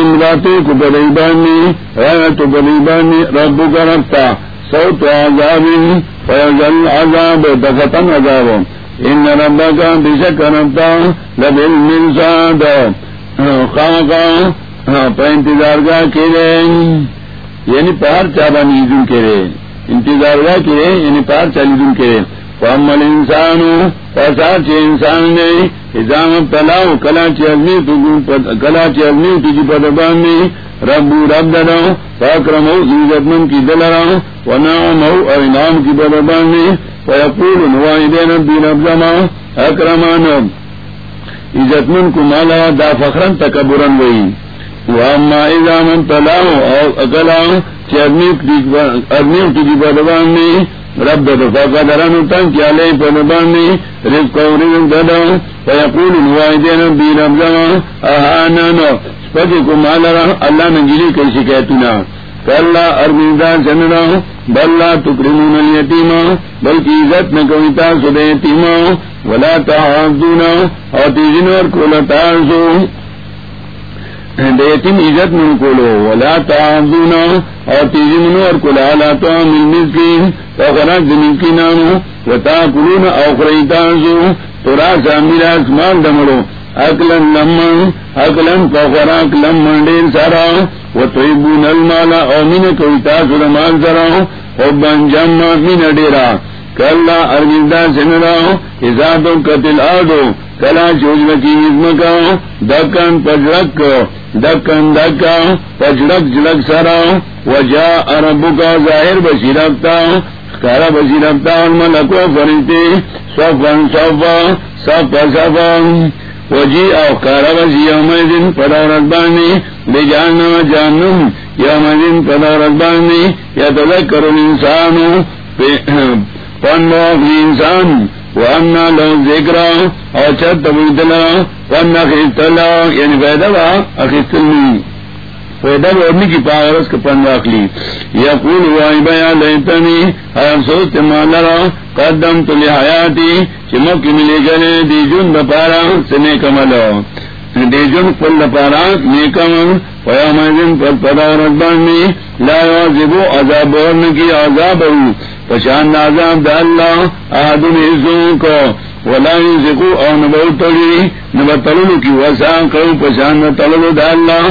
امراتو کو بریبانی رایتو بریبانی ربو کا رفتا سوت عذاب فیزل عذاب دفتن عذاب. ان ربا کا بشک رفتا لبل مرساد خاقا پا انتظار گاہ کرے یعنی پہر چابا نیزن کرے. انتظار گاہ کرے یعنی پہر چالیزن کرے. فامل انسان پیسہ چھ انسان نے ازام تلاؤ کلا چلنی کلا چلنی تجی پدبان نے ربو رب دلاؤ فاکرم عزت من کی دلرا و نام ہو اور انعام کی پدبان نے فیقول نوائدین بی رب زما اکرمان عزت من کو مالا، دا فخرن تکبرن وئی۔ واما ازام تلاؤ اور اکلا چرنی ارنی تجی پدبان نے رب دفا کا دران تن کیا لے پنبان رزق و رزق الوائدین بی رب زمان اللہ نجلی کئی شکایتنا کلا ارمیدہ جنرا بلا تکرمون الیتیما بلکی عزت نکویتا سدے یتیما ولا تحافظونا اور تیزن اور کولتارسو دیتیم عزت من کولو ولا تعذونا اور تیزی اور لا تو من مسکین فخراج زمین کی نانو و تاکلون او خریتانسو ترا سامیرا اسمان دمڑو اکلن لمن، اکلن فخراک لمن دیر سارا و طیبون المالا او من کویتا سلمان سارا حبان جمع من دیرا کلا ارگزدہ سنرا ازادو قتل آدو، کلا چوج بکی نظم کا دکن پجرک، دکن دکا پجڑک جڑک سرا وجا ارب کا ظاہر بسی رکھتا کارا بسی رکھتا اور ملکو فرشتے سفن سفا سف سفا وجی او کارا بسی یوم دن پدارت بانی بے جانا جانم یوم دن پدارت بانی یا تذکر الانسانو پن باق انسان وانا لو ذکر اور چت بدلا ون اخلا یعنی پیدا وا اخستنی پیدا اوڑنے کی پاورس کا یا وائی بیا، لیتنی مالا قدم تو لحیاتی چمک ملے گلے، دی جن بپارا سنے کملو دی جن پل بپارا نیکم پیا مجن پر پدا ربانی لا یعذبو عذاب ورن کی عذاب پشان عذاب دا اللہ آدم عزوں کو ولا يزقو او نبو تلی نبو کی وسان کرو، پشان تللو دا اللہ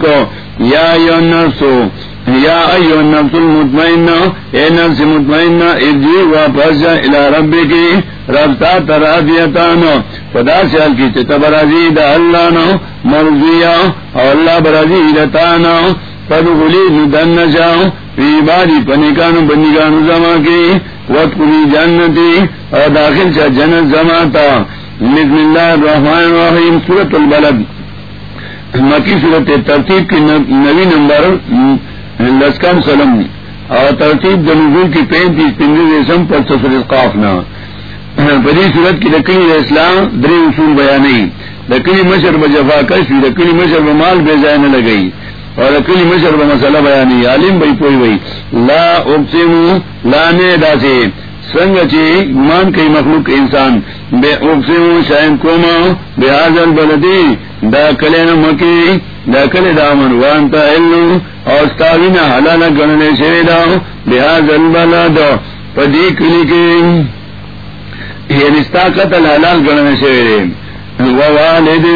کو۔ یا ایو نفسو یا ایو نفس اے نفس مطمئنہ، ارجی واپس الى ربی کی ربطا ترادیتانو سیال کی چتا برازی دا اللہ نو، مرضیہ او اللہ برازی دتانو پدغلی ندن جاؤ فی باری پنکانو، بندگانو زما کی۔ وقت کلی جنتی اور داخل شا جنت زما تا بسم اللہ الرحمن الرحیم سورت البلد۔ مکی صورت ترتیب کی نوی نمبر لسکم سلم۔ اور ترتیب دنزول کی پینتیس پنجو ریسم پر سفر قافنا بڑی صورت کی لکڑی اسلام دری اصول بیانی۔ لکڑی مشر بجفا کشی لکڑی مشر بمال بے زائن لگئی۔ اور اکلی مشر ب مسئلہ بیانی عالم بھائی پوئی بھائی۔ لا اقسم لا نے دا سے۔ سنگ چی مان کئی مخلوق انسان۔ بے اقسم شائن کوما، بے حاضر بلدی۔ دا کلے مکی، دا کلے دامن وانتا علو اور ستاوین حلالا گننے شوی دا، بے حاضر بلد۔ پدی کلی کے۔ یعنی ستا قتل حلال گننے شوی دے۔ ووالد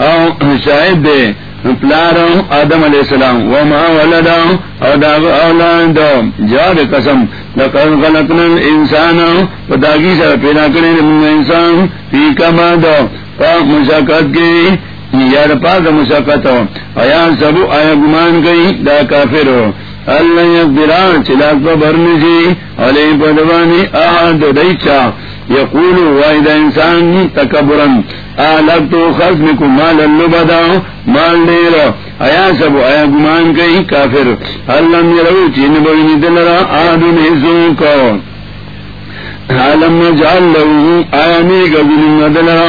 او شاہد دے۔ پلارو آدم علیہ السلام، وما ولدا اداغ اولاد جاد قسم، لقد خلقنا الانسان وداگی سر پیدا کرنے من انسان، فی کما دو پا مشاکت کی، یا پاک مشاکت آیا سبو آیا گمان گئی دا کافر ہو اللہ یقدران چلاک پا برنجی علیہ پدوانی آہد دیچا یقول واحد انسان نی تکبرن. آلب تو خزم کو مال اللہ اللبدا مال دیر آیا سب آیا گمان کئی کافر. اللہ میرو چین بڑی دلرا آدن حزوں کو عالم جال لہو، آیا نیک ابن دلرا.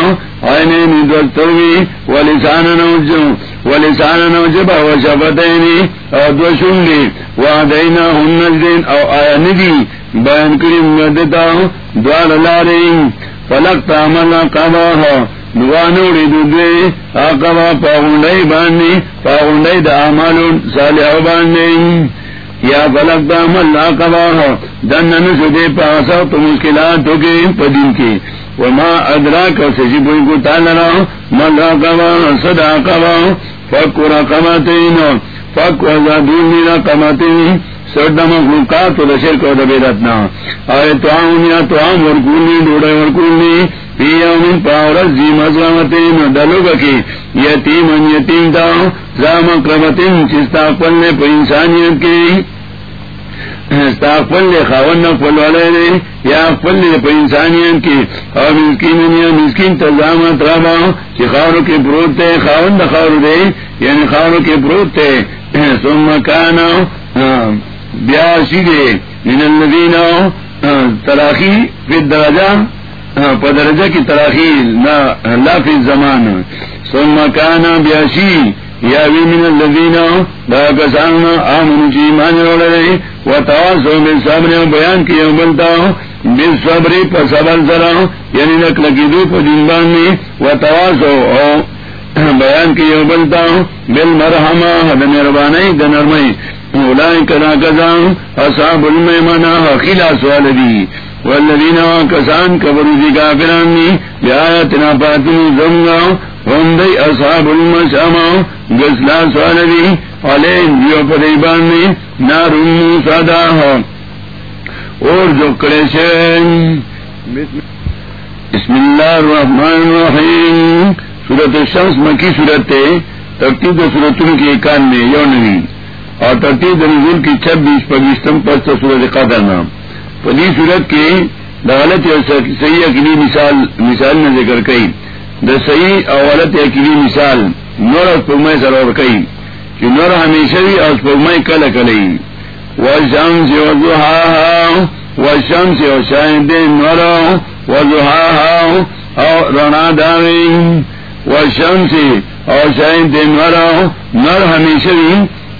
آئنے ندوک تروی ولسان نوجو. ولسان نوجبا وشفتینی او دو شنگی وعدینا ہن نجدین، او آیا ندی. بیان کریم مدتا دوار لارین فلق تعمل قضاها دوانوڑی دودوے آقبا پاغنڈائی باندی پاغنڈائی دا عمالو صالحو باندی یا فلک دا عمل آقبا دن نسو دے پاسا تو مشکلاتو کے پدین کی. وما ادراک سجبوئی کو تالرا مل آقبا، صد آقبا فک رقمتین فک وزادون رقمتین سرد مخلوقات و دا شرک و دا تو آن یا تو آن ڈوڑے پی زی دلو بکی یتیم یتیم دا زام اقربتین چستا قلنے پا انسانیت کی. ستا قل خاون قل والے دے یا قل پا انسانیت کی. اور مسکین یا مسکین تزامت رابا. چی خارو کے پروت تے، خاون دا خارو دے یعنی خارو کے پروت تے. ثم کانا بیاسی دے من الذین تراخی فی الدرجہ پدرجہ کی تراخی لا فی الزمان۔ ثم کانا بیاسی یا وی من الذین دا کسان آمنو چی ایمان روڑے و تواسو بل صبر بیان کی بلتا بل صبری پا صبر سرا یعنی نکلکی دو پا دنبان میں و تواسو بیان کی بلتا بل مرحمہ حد مربانی دنرمئی اولائک کنا اصحاب المیمنہ خلا سوال دی. والذین کسان کبرو دی کافران دی بیایتنا پاتنی زمگا هم دی اصحاب المشامہ گسلا سوال دی. علین دیو دی اور جو کڑیشن بسم اللہ الرحمن الرحیم. سورت الشمس مکی سورت ترتیب سورتوں کی اکان میں یونوی. اور ترتیب نزول کی چھبیس پچیسم پست سورج قدر نام۔ پلی جی صورت کی دولت صحیح اکیلی مثال مثال نے ذکر کئی دا صحیح اولت اکیلی مثال نور اور پگمے سرور کئی کہ نور ہمیشہ بھی اور پگمے کل کلئی و شم سے وضحا و شم سے و شاہد نور وضحا اور رنا داوی و شم سے اور شاہد نور نور ہمیشہ بھی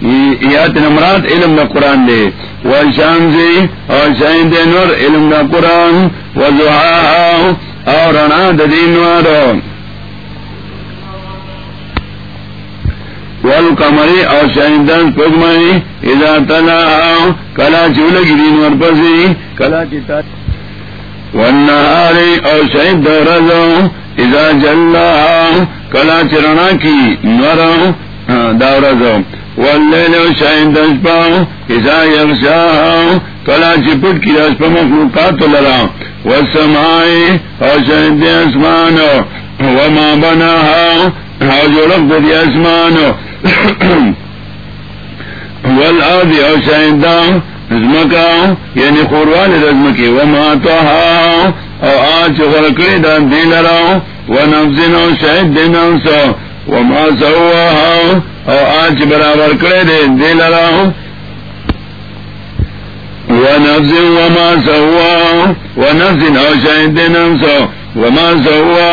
نمرات علم دا قرآن دے. و شام سے اور شاہد نور علم دا قرآن. و زحا اور رنا ددین ول کمری اور شاہدان پگمئی ادا تلا کلا چول گرین ور پسی. کلا چتا ون اور شہید رضو. ادا جلا کلا چرنا کی نور ہاں، دورزو واللیل و شاہین دشپا ازا یغشا، کلا چپٹ کی دشپا مخلوقات لرا. والسمائی اور شاہین دی اسمان وما بناها اور جو رب دی اسمان والآد اور شاہین دا ازمکا یعنی خوروال ازمکی وما توها اور آج غرکڑی دا دی لرا. ونفزن، اور شاہد دی نفسو وما سواها او آج برابر کرے دے دے لڑا و ونفس وما سوا نفز نو شاید دے سو. وما سوا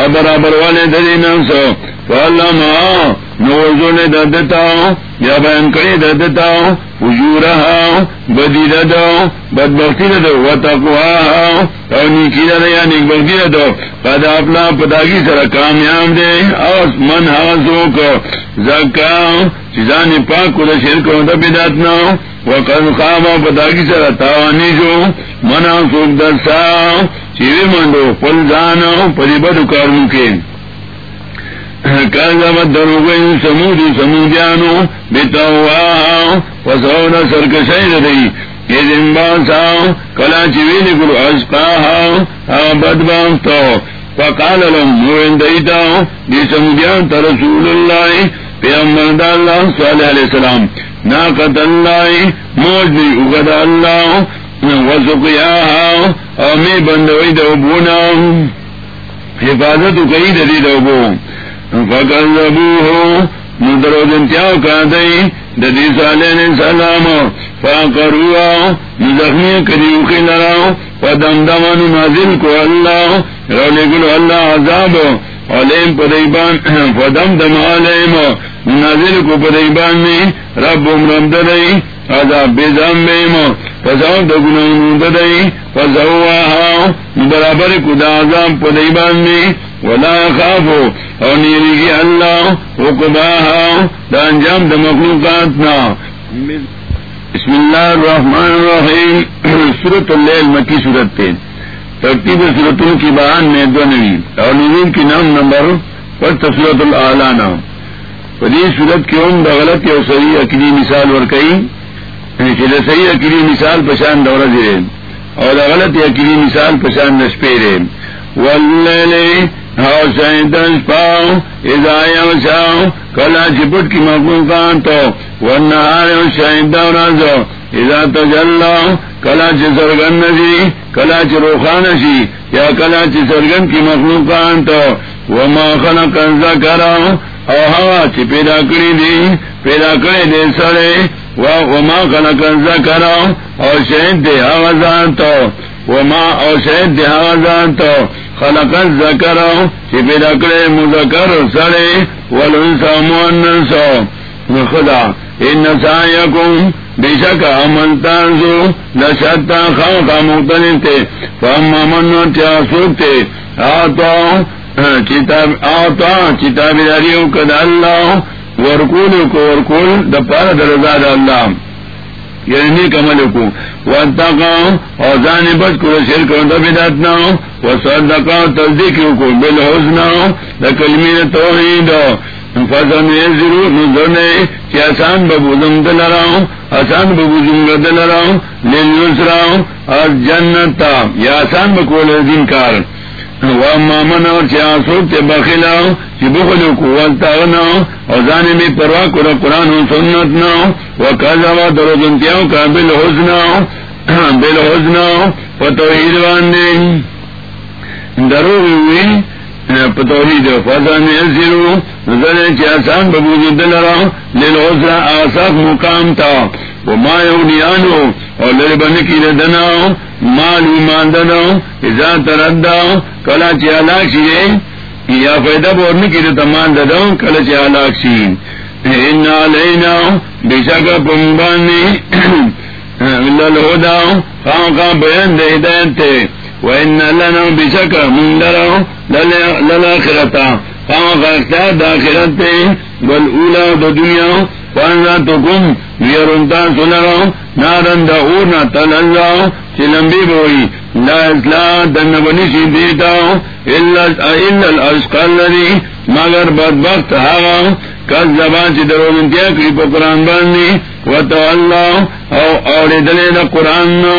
اور برابر والے دے نفسو فاللما نوزو نے ددتا، یا بیان کری ددتا وجورها بدی ددو بدبختی ددو وتقواها او نیکی ددو یا نیک بختی ددو قد اپنا پتاکی سر کامیاب دے او من حاصو کو زکا چیزان پاک کو دا شرک و دا بداتنا وقد خاما پتاکی سر تاوانی جو، من حاصو دستا چیوی مندو پلزانو پری بدو کارمو کے. درو گئی سمودی سمودیانو بیتاوا فسونا سرکشی یہ دن کلا چویلی گلو اشقاها ہاں بدبانتو. فقال لهم موین دیتاو دی سمودیان تا رسول اللہ پیغمبر دا اللہ صالح علیہ السلام ناقت اللہ موج دی اگد اللہ وسقیاها او می بندوی دو بونا حفاظت کئی دی دو بونا فکذبوه ندرو جنتیاو کادئی ددی صالح علیہ السلام فاقروا نزخمی کدیو خلراو فدمدمانو نازل کو اللہ رولی گلو اللہ عذاب. علیم پدیبان. فدمدم علیم نازل کو پدیبان میں رب امرم ددئی عذاب بیزام بیم فزاو دگنون ددئی فزواها. برابر کو دا عذاب پدیبان میں ولا خافو اور نیری کی اللہ حکباہا دا انجام دا مخلوقات نا بسم اللہ الرحمن الرحیم سورت اللیل مکی سورت تے. ترتیب صورتوں کی بیان میں دو نوی. اور نوین کی نام نمبر پر تصورت العلانا پری صورت کی عمر غلط اور صحیح اکیلی مثال اور کئی. یعنی صحیح اکیلی مثال پشان دورہ دے. اور غلط اکیلی مثال پشان نشپے رے واللیل دن پاؤ ادایا شاؤ کلا چپٹ کی مقبول تو ورنہار شاہد ادا تو جل کلا چ سرگن کلا چ روخان سی یا کلا چ سرگن کی مخلوقان تو وہ ماخن کنزا کرا او ہوا چ پیدا کری دی، پیدا کرے دے سڑے وہ ماں کھنا کنزا کرا اور شہید دے آوازان تو وہ ماں اور شہید دے آوازان تو خلقت ذکر چی پیدا کرے مذکر سڑے والانسا مؤنسا خدا، ان سایکم بے شک عمل تانزو لشتا خلقا مختلف تے فاما من تیا سوکتے، آتا آتا چتابی داریو کد اللہ ورکول کو ورکول دا پارا درزاد اللہ. یعنی نیک عمل کو۔ واتقا اور زان بچ کو شرک و دبیدات نہ وہ صدقا تصدیق کو بالحسن دا کلمین توحید۔ فضل ضرور نظرنے کہ آسان ببو زم دلراؤں آسان ببو جم دل رہا زم دلراؤں لیل یسراؤں اور جنتا یا آسان بکول دین کار۔ مامن اور چاہتے بخلا بخلو کو ولتا اور جانے میں پرواہ کرو قرآن سنت نہ وہ کازا درو جنتیاں کا بل ہوزنا بل ہوزنا پتوحید باندھے درو ہوئی پتوحید فضا میں زیرو نظر چاسان ببو جی دل رہا لل ہوزنا آساف مقام تھا وہ مایو اور لڑ بن کی ردنا ہو مال ایمان مالو ماندنا ازا تردا کلا چالاکشی یا فائدہ بورنے کی تمان ددا کلا چالاکشی ان لینا بشا کا پمبانی للہدا خاں کا بیان دے ہدایت تھے وہ لنا وَإِنَّ لَنَا بِشَكَ مُنْدَرَ لَلَاخِرَةَ خاں کا اختیار داخرت تے۔ والأولا دا دنیا پانزا تو بوئی دن بنی سی دیتا الا الاشقال لدی مگر کس زبان سے درو منتیا کری قرآن باننی وہ تو اللہ اور قرآن نو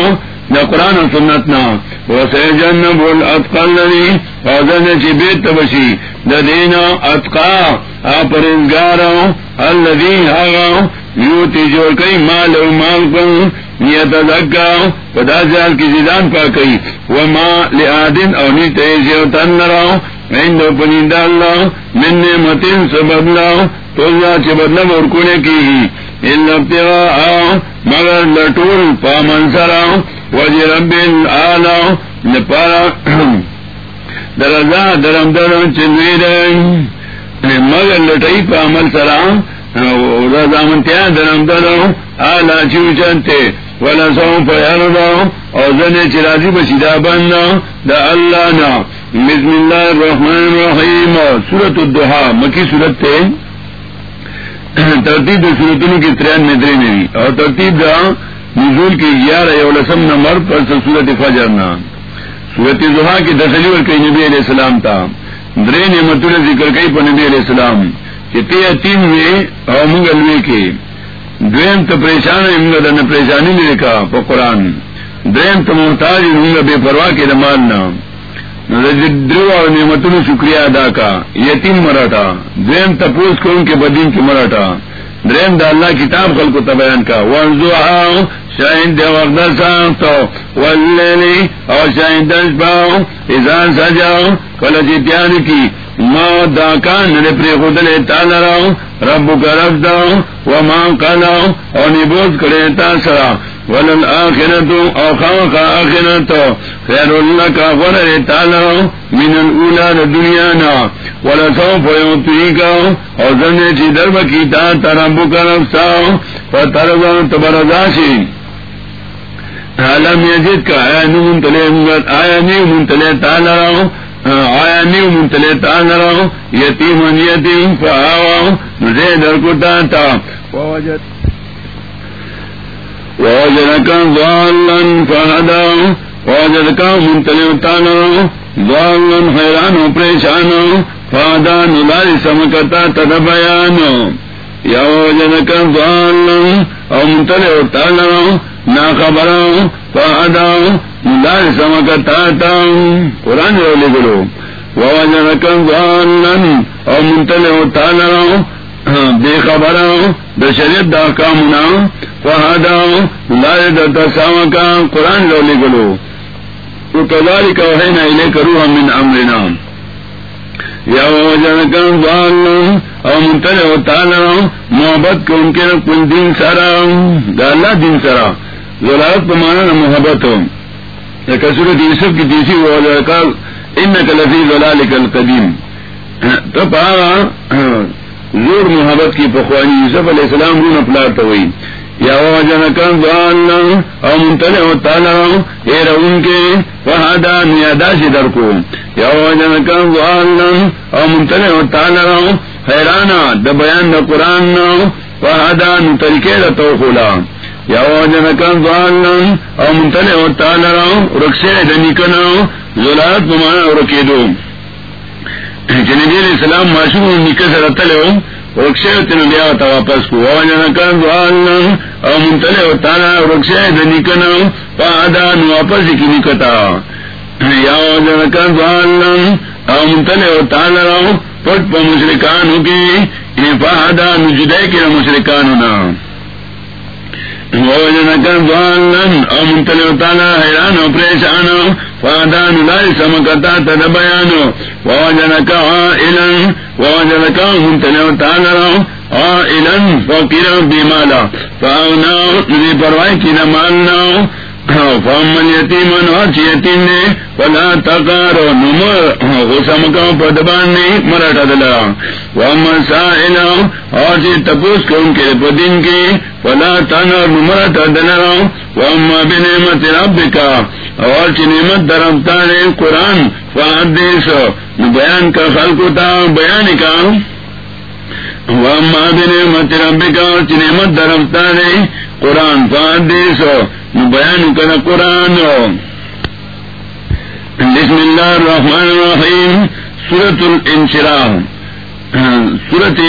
دا قرآن و سنت نا. و سیجنب الاتقال لدی او چی بیت بشی. دا دینا اتقا. پرزگارا الذي هغا یوتی جوڑ کئی مال او مال کو نیت دکا پدا جال کی زیدان پا کئی. وما لآدن او نیت ایسی او تن نراو عندو پنید اللہ. من نعمتین سبدلا توزا چی بدلا ورکونے کی. ہی اللہ ابتغا آو مگر لطول پا منصراو وجی رب العالا نپارا درزا درم درم چنوی درم مگر لٹئی پا عمل سرام رضامنتیا درم درم آلا چیو چنتے ولا سو پیار اور زنے چرازی بشیدہ بننا دا اللہ نا بسم اللہ الرحمن الرحیم سورت الدحا مکی سورت تے ترتیب سورتوں کی ترین میں درے اور ترتیب دا نزول کی گیارہ یولسم نمبر پر سورت فجرنا سورت دہا کی دسلی اور کئی نبی علیہ السلام تھا درے نے متر ذکر کئی پر نبی علیہ السلام۔ کہ چتے تین میں اور منگلوے کے۔ درین تو پریشان ہے منگا دن پریشانی نے لکھا پا قرآن۔ درین تو محتاج منگا بے پرواہ کے دمالنا درو اور نعمتوں شکریہ ادا کا۔ یتیم مراٹا درین تپوس کو ان کے بدین کی مراٹا درین دا اللہ کتاب خل کو تبیان کا۔ ونزو شاہین دے وقت سام واللیلی اور شاہین دس پاؤ ازان سجاؤ کلچی تیار کی۔ ما دا کان نے پری خودلے تال راو رب کا رب دا و ما کالا او نبوز کرے تا سرا ولل آخرتو او خام کا آخرتو خیر اللہ کا غرر تال راو من الاولا دا دنیا نا ولا سوف یوتوی کا او زنے چی درب کی تا تا رب کا رب ساو فترزان تبرزاشی علم یجد کا آیا نو منتلے آیا نیو منتلے تال راو آیا نیو منتلے تانا یتیم یتیم فآوا نزے در کتا تا. ووجد. ووجدکا ضالن فہدا ووجدکا منتلے تانا ضالن حیران و پریشان فہدا نلال سمکتا تد بیان یا ووجدکا ضالن او تانا نا خبران فہدا لال سمکتا قرآن رو لے گلو ووجنکن ظالن او منتل او بے خبر دا شریعت دا کامنا فہدا لال دا سامکا قرآن رو لے گلو وکذالک وحینا الیک روحا من امرنا. یا محبت کو ان کے کل دین سارا دا اللہ دین سارا ضلالت پمانا محبت ہوں کثرت یوسف کی تیسری وہ ان کلفی ضلالک القدیم. تو پہا زور محبت کی پخوانی یوسف علیہ السلام رو نپلارتا ہوئی. یا وجن کن ضالنا او منتلع اے رون کے فہدا نیادا سی در کو یا وجن کن ضالنا او منتلع و تعالی حیرانا دا بیان دا قرآن فہدا نو طریقے دا توخولا یا جنکان ضالن او منتلع و تعالی رکشے دنکنا زلالت بمانا رکی دو جنبی علیہ السلام معشوق نکس رتلے ہو، رکشے تن لیا تا واپس کو۔ او جنکان او منتلے ہوتا نا رکشے دنکنا فادا نو واپس کی نکتا. یا جنکان ضالن او منتلے ہوتا نا پٹ پا مشرکانو کی فادا دان جدے کے مشرکانو نا. حیران پریشان فادان لال سمکتا تد بیان وجنک عائلن وجنک منتل تالا عائلن فقیر بیمالا. فاونا نزی پروائی کی نمالنا فامن یتیمن اور یتیم نے پلا تکارو نمر غسم کا پدبان نے مراٹا دلا۔ وامن سائل اور جی تپوس کو ان کے پدین کی پلا تن اور نمراٹا دلا۔ واما بنعمت رب کا اور چی نعمت درمتا نے قرآن فحدیث بیان کا خلق تھا بیان کا۔ واما بنعمت رب کا اور چی نعمت درمتا نے قرآن فحدیث بیان کر قرآن بسم اللہ الرحمن الرحیم سورت الانشراح۔ سورت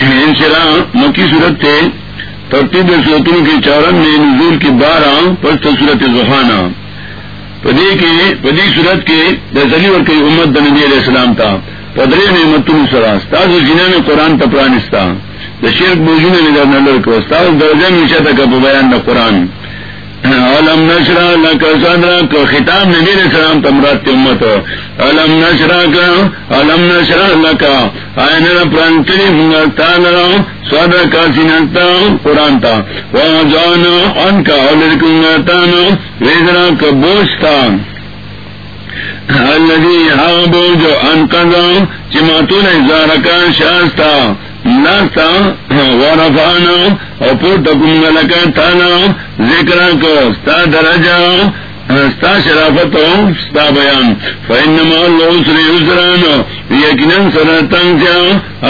انشراح، مکی سورت تھے ترتیب سورتوں کی چورن میں نزول کی بارہ پست سورت زخانہ۔ پدی کے، پدی سورت کے دسلی اور کئی امت نبی علیہ السلام تھا پدرے میں متن سراس تاز جنہ میں قرآن تپرانستا شرک بوجھنے میں درنا لڑکو تاز درجہ میں شتا کا بیان نہ قرآن. علم نشرا لک صدرا کو خطاب نبی علیہ السلام تمرات کی امت. علم نشرا کا علم نشرا لکا آئین پرانتری ہنگتا لرا صدر کا سنتا قرآن تھا تا وزان ان کا علرکنگتا نو ویزرا کا بوشتا الذي هابو جو انقذا چماتون ازارکا شاستا، ناستا ورفانا او پورتا کنگلکا تانا ذکرہ کو ستا درجہ، ستا شرافت ستا بیان۔ فإنما اللہ سری اسران یقیناً سرطن سیا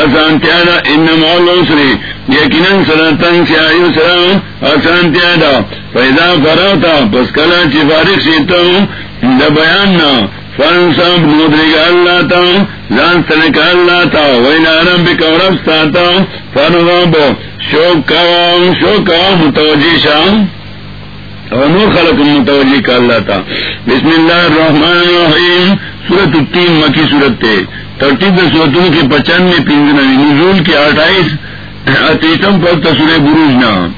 آسان تیادا انما اللہ سری یقیناً سرطن سیا اسران آسان تیادا فیضا فراتا پس کلا چی فارغ شیتا دا بیان نا۔ فن سب مدری کا اللہ تا جان تن کا اللہ تا وہی نارم بھی کورب تا فن رب شوق کا شوق کا متوجہ شام اور نور خلق متوجہ کا اللہ تا. بسم اللہ الرحمن الرحیم سورت تین مکی سورت تھے ترتیب سورتوں کے پچانوے پنجنا نزول کے اٹھائیس، اتیتم پر تصور بروج نام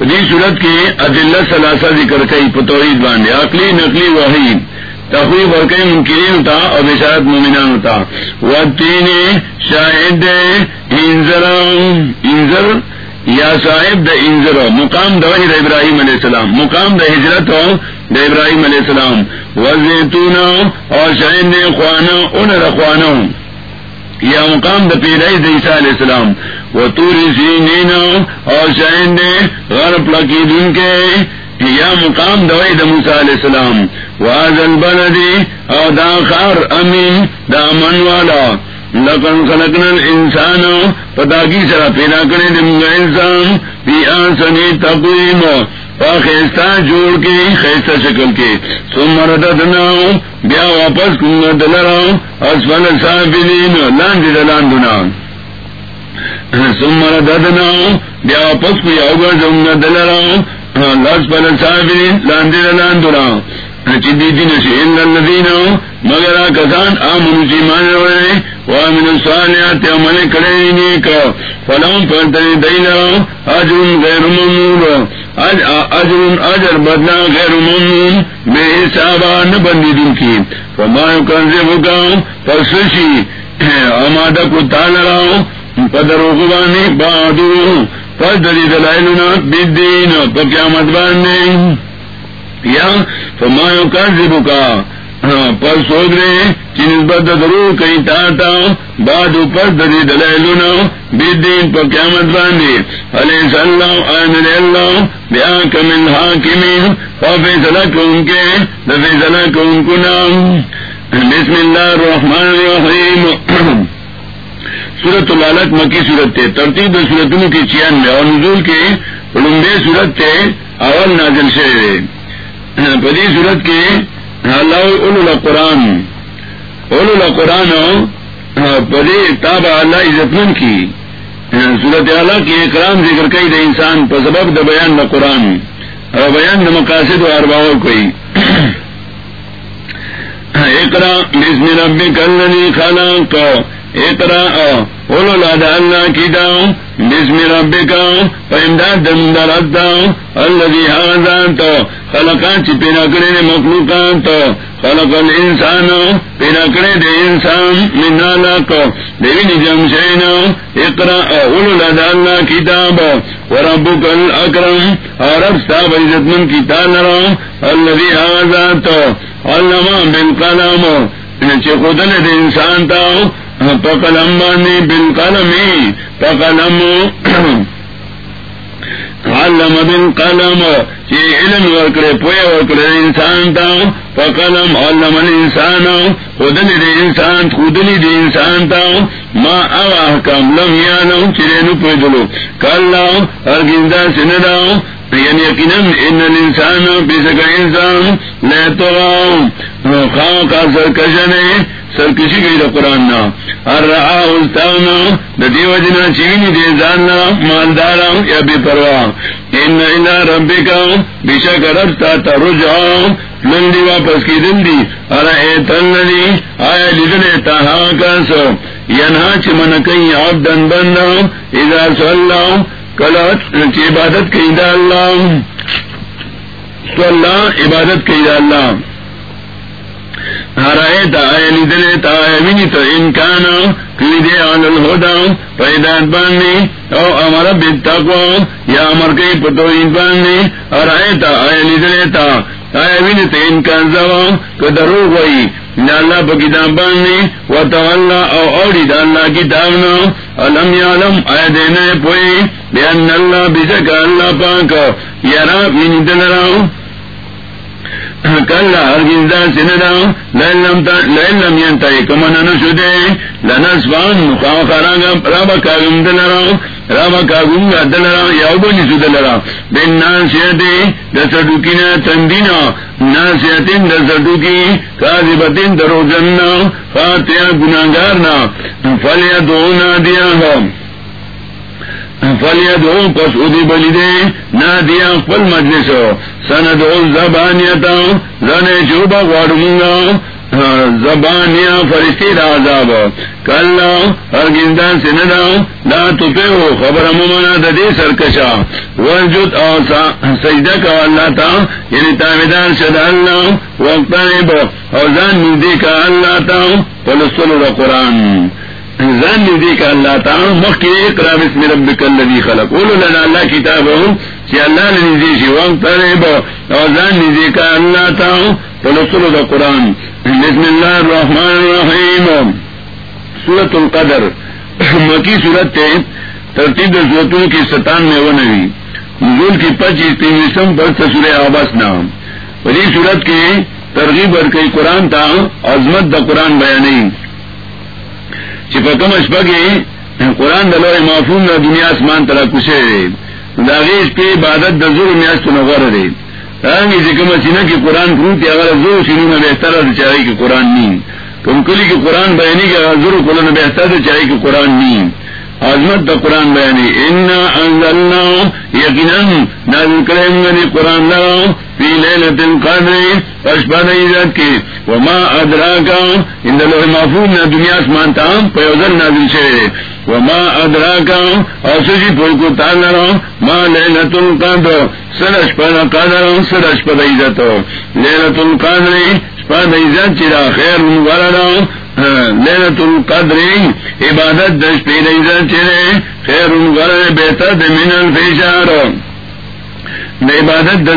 جی سورت کے عدل ثلاثہ ذکر کئی پتوعید باندھے عقلی، نقلی واحد تخویف اور کئی ممکن ہوتا اور بشارت مومنان ہوتا۔ وہ تین شاہد انضر انضر یا صاحب دا انضر مقام دا وحید ابراہیم علیہ السلام، مقام دا ہجرت ہو دا ابراہیم علیہ السلام۔ وہ زیتون اور شاہد خوانہ ان رخوانہ یا مقام دا پیرائی دا عیسیٰ علیہ السلام۔ وہ توری سی اور شاہد غرب لکی دن کے۔ یا مقام دوائی دموسا علیہ السلام. واضل بلدی او دا خار امین، دا من والا. لکن خلقنا الانسان پتاکی سرا پیدا کرے دمگا انسان پی آسنی تقویم. خیستہ جوڑ کے، خیستہ شکل کے. سم رددنا بیا واپس کنگا دلرا اسفل سابلین لاندی دلاندنا سم رددنا بیا واپس کو یاوگا زمگا دین الذین مگر کسان آمنو چیمان روڑے وامن الصالحات. عمل کرے نیک. اجر غیر ممنون. اجر اجر بدلا غیر ممنون. بے دن کی. فما یکنزب کا فسوشی امادہ کو تالراؤ پدر غبانی بادو پس دلی دلائلنا بیدین پا قیامت باندے۔ یا فمایو کا ہاں، زبو کا پر سوچ رہے چیز بد درو کئی تا بعد اوپر دری دلائلونا بیدین پر قیامت باندے۔ علیہ السلام آمین اللہ بیا کمن حاکمین فیصلہ کو ان کے فیصلہ کو ان کو نام۔ بسم اللہ الرحمن الرحیم۔ سورت الالت مکی صورت تھے ترتیب سورتوں کی چیانوے اور نزول کے لمبے صورت تھے اول نازل سے پدی صورت کے اللہ قرآن اول قرآن پدی تاب اللہ عزت کی۔ صورت اعلیٰ کی اکرام ذکر کئی دے انسان پر سبب د بیان نہ قرآن، اور بیان د مقاصد و ارباؤ کوئی۔ ایکرا بسم ربک الذی خلق۔ ایکرا اولو لادا اللہ کی داؤں بسم ربکا فامداد دمدر اداؤں اللذی حاضان تو خلقان چی پیدا کرے دے مخلوقان تو خلق الانسان پیدا کرے دے انسان من آلاک دیوین جمشین اقرا اولو لادا اللہ کتاب وربک الاکرم اور رب ستاب عزت من کتاب لرم اللذی حاضان تو علما بالقلم. چی خودن دے انسان تاؤں پکلم بانی بل قلم پکلم علم بن قلم چی علم ورکڑے پویا ورکڑے، انسان تا پکلم علم الانسان، خودنی دے انسان، خودنی دے انسان تا، ما او احکام لم یانو چرے نو پوئے پیدلو کلا ارگندا سنداو یعنی یقیناً ان الانسان بیسکا انسان لیتو خواہ کا سرکشنے سرکشی گئی دا قرآن نا۔ ہر رہا استانا دا دیو جنا چینی دے جاننا مالدارا یا بے پرواہ ان الى ربکا۔ بشک رب تا ترجع لندی واپس کی دندی ارا ایتن ندی آیا لدنے تاہا کاسو ینہا چی منکی عبدن بندہ۔ اذا سوالا کلا چی عبادت کی دا اللہ۔ سوالا عبادت کی دا اللہ۔ ہرائے تا دلے تا ونی تو انکان دے آل الہدا پیدات باندھے او امر بتقو یا امر کئی پتو ان باندھے ہرائے تا دلے تا آیا ونی تو انکان زوا کدرو گئی اللہ پا کتاب باندھے و تولا او اوڑی دا اللہ کتابنا علم یعلم آیا دینا پوئی بیان اللہ بسکا اللہ پاک یرا ونی دلراؤ کل ہرگزدا سندا لم ينتهي كما نشده لنسفان خاخرا رابا كاغم دلرا، رابا كاغم دلرا يوبني سدلرا بين ناسيتي دسدوكينا تندينا ناسيتين دسدوكي كاذبتين دروجنا فاتيا گناهگارنا فليدعونا دياهم فلیا دو پس ادی بلی دے نہ دیا پل مجلس سن دو زبانیتا زن چوبا واڑوں زبانیا فرشتی عذاب۔ کل ہر گندا سندا دا تو پہ ہو خبر ممنا ددی سرکشا۔ ورجت اور سجدہ کا اللہ تھا یعنی تابدار شد اللہ وقت اور زان مندی کا اللہ تھا پلسل قرآن۔ زن ندی کا اللہ تعالی مخ کی اقرا بسم ربک الذی خلق. قولوا لنا اللہ کتاب چی اللہ نے نزی شی وقت طریب اور زن ندی کا اللہ تعالی فلسل دا قرآن. بسم اللہ الرحمن الرحیم. سورة القدر. مکی سورت تے ترتیب سورتوں کی ستان میں ونوی نزول کی پچیس تین پر تصور آبس نام. پری صورت کی ترغیب اور کئی قرآن تھا عظمت دا قرآن بیا چپکم اشپگی قرآن دلو معفوم دا دنیا آسمان تلا کشے داغیش پہ عبادت دا زور نیاز تو نغر دے۔ رنگی ذکم سینہ کی قرآن پروتی اگر زور سنو میں بہتر ہے چاہیے کہ قرآن نہیں تم کلی کی قرآن بیانی کے اگر زور کلو میں بہتر چاہیے کہ قرآن نہیں عظمت دا قرآن بیانی۔ انا انزلنا یقینا نازل کریں گے قرآن لگاؤ فی لیلت القدر پشپا عزت کی۔ وما ادراکا ان دلوح محفوظ نا دنیا اسمان تام پیوزل نازل شے۔ وما ادراکا اور سجی پوئی ما لیلت القدر سرش پا قدر سرش پا عزت لیلت القدر شپا عزت چرا خیر مبارا ہاں، لیلت القدر، عبادت دش پی عزت چرے۔ خیر مبارا بہتر من الفشار عبادت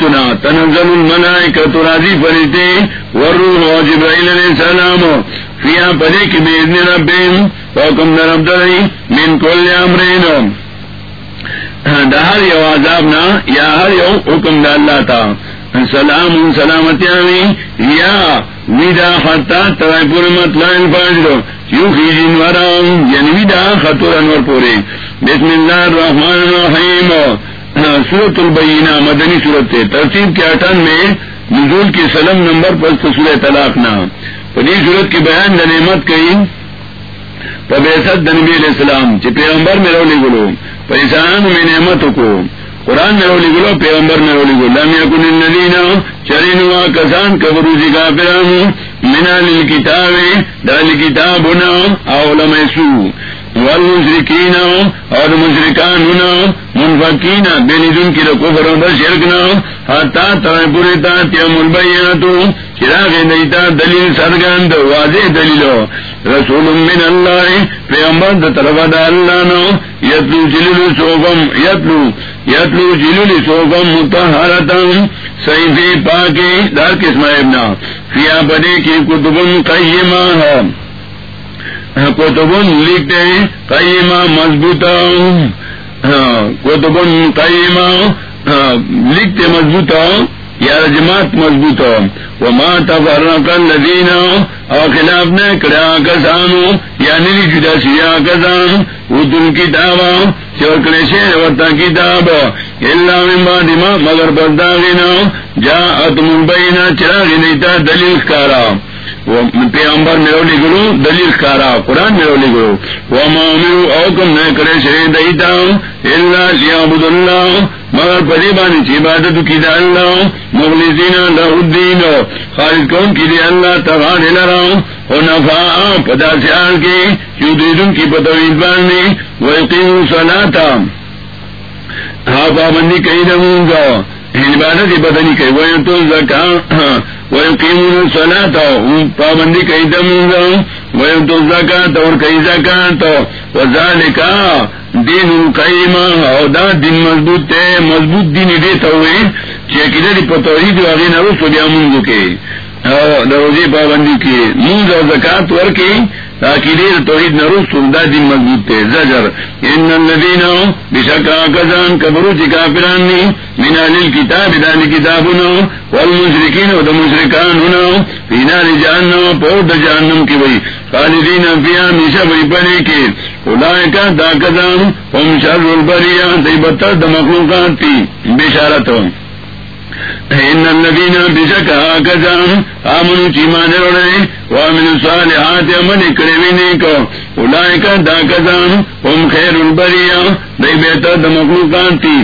چنا. تنزل الملائکت راضی فرشتے. والروح و جبرائیل علیہ السلام. فیا پدے کی بیدن ربیم. حکم نرب درائی من کل امرین. دا ہر یو عذابنا یا ہر یو حکم دا اللہ تا. سلام سلامتی آمی. یا ویدا خطا ترائی پوری مطلع الفاجر یو خیجن ورام. یعنی ویدا خطور انور پوری. بسم اللہ الرحمن الرحیم. سورت البینہ مدنی صورت ترتیب کے اٹھن میں نزول کی سلم نمبر پر سورہ طلاق نہ پنی صورت کی بیان نعمت کئی پبیسد دنبی علیہ السلام چی پیغمبر میں رولی گلو پیسان میں نعمت کو۔ قرآن میں رولی گلو، پیغمبر میں رولی گلو۔ لم یکن الذین چرینوا کسان کبرو کبروزی کافران منا للکتاب دال کتابنا اولم سو والمشرکین اور مشرکان ہونا منفقین بینی دن کی کفر و شرکنا حتا تائیں پوری تا تیم البیناتو چراغ دیتا دلیل سرگند، واضح دلیلو رسول من اللہ، پیغمبر دا طرف دا اللہ نو یتلو جلل سوفم یتلو یتلو جلل سوفم متحرتا سیفی پاکی دار قسم ابنا فیا بدے کی کتبن قیمہ ہے۔ ہاں، کوتبن لکھتے قیمہ مضبوط ہاں، کوتبن قیمہ ہاں، لکھتے مضبوط یا جماعت مضبوط وہ ماں تفرق الذین اور خلاف نے کرا کسانو یا نیلی جدا سیا کسان وہ دل کتاب چور کرے شیر ورتا کتاب۔ اللہ من بعد ما مگر برداغینا جا اتم بینا چراغی نیتا دلیل کارا۔ پیغمبر میرو لگرو دلیل کارا، قرآن میرو لگرو وہ مامرو اوکم نہ کرے شری دئیتا اللہ لیابد اللہ، مگر پری بانی چی عبادت کی دا اللہ۔ مغلزین اللہ الدین خالد کون کی دی اللہ تغار لراؤ و نفاء پدا سیال کی چو دیدن کی پتوید بانی۔ و اقیم صلاتا۔ ہاں پابندی کئی دمون گا عبادت بدنی کہ وہ تو زکا وہ قیمون سنا تھا پابندی کئی دم وہ تو زکا زکات اور کئی زکات کا دین القیم او دا دین مضبوط ہے مضبوط دین دیتا ہوئے چیک ادھر چیکی دی پتوحید واغین رسو بیا منگو کے۔ روزی پابندی کی. منز اور زکات ورکی تاکیدیر توحید نروس دا دین مضبوط تے زجر. ان الذین بشکا کزان کبرو چی کافرانی من اہل کتاب دانی کتابنا والمشرکین و دا مشرکان فی نار جہنم پور دا جہنم کی وئی خالدین فیہا میشہ وئی پڑے کے اولائکا دا کزان ہم شر البریہ دی بطر دا مخلوقات تی بشارتوں ان الذين بشكا كذا امنوا چیمان روڑے وامن صالحات امن کریوینے کو اولائکا دا کذان هم خیر البریہ دی بیتا دا مخلوقان تی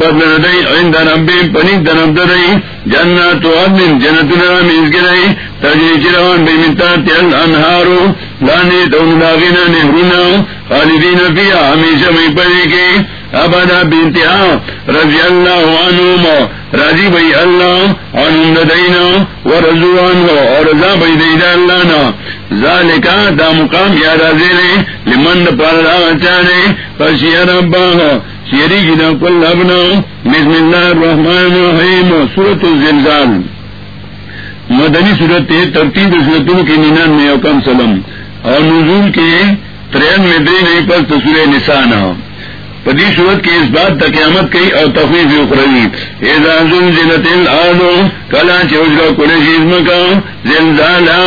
بدل دی عند ربی پنی درب دی جنات و عدن جنت نرام ازگرائی تجری چروان بیمتا تیل انہارو لانی دون داغینا نہرونا خالدین فیا ہمیشہ میں پڑے کے ابدا بنتہا رضی اللہ عنہم، راضی بھائی اللہ، عنہم دینا و رضوان ہو اور رضا بھائی دینا اللہ نا۔ ذالکا دا مقام یا راضی لے لمن پر چانے۔ پسی ربا ہو شیری گنا کل ابنا بسم اللہ الرحمن الرحیم سورت الزلزال۔ مدنی صورت ترتیب صورتوں کے نینان میں اوکم سلم۔ اور نزول کے ترین میں دے نہیں پر تصویر نسان پدی صورت کی اس بات تک قیامت کی اور تفریح اخروی۔ اعزاز زلت الارض کلا چوجرا کل چیز کا زلزالہ،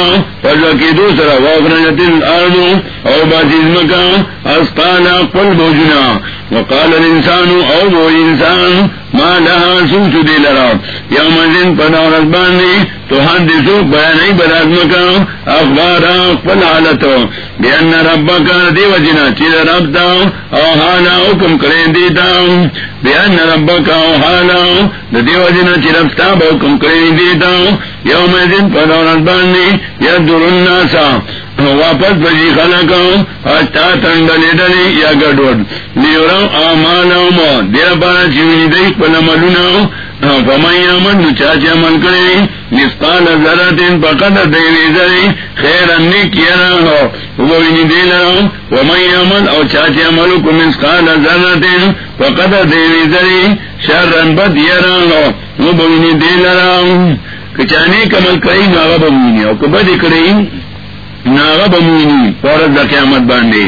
فضا کی دوسرا واخرجت الارض، اور بازیز کا استانا قل بوجنا وقال الانسان، او وہ انسان ماں لہا سوچ دے لڑا یا مزین پدا رسبان نے تو ہر دسو بیا نہیں برازم کا اخبار پل حالت. بے ان ربا کا دیو جنا چیر رب دا او حالا حکم کرے دیتا بے ان ربا کا او حالا دیو جنا چرفتا حکم کرے دیتا یو مزین پدا رسبان نے یا درناسا واپس بجی خلا کا تنڈلی ڈلی یا گڈوڈ نیورم، آمان دیر پارا چیونی دی، پل ملونا فمائی آمن نو چاچی عمل کرے نسقال ذراتین پقد دیوی ذری خیر انی کیرا ہو وینی دی لرا ومائی آمن او چاچی عملو کو نسقال ذراتین پقد دیوی ذری شر بد یرا ہو وینی دی لرا کچانی کمل کئی ناغا بمینی او کبدی کرئی ناغ بمونی عورت دا قیامت باندھے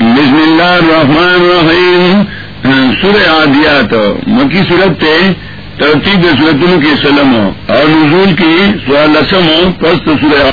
بسم اللہ الرحمن الرحیم۔ سورہ عادیات، مکی صورت تے ترتیب صورتوں کے سلم اور نزول کی سوالسم پست سورہ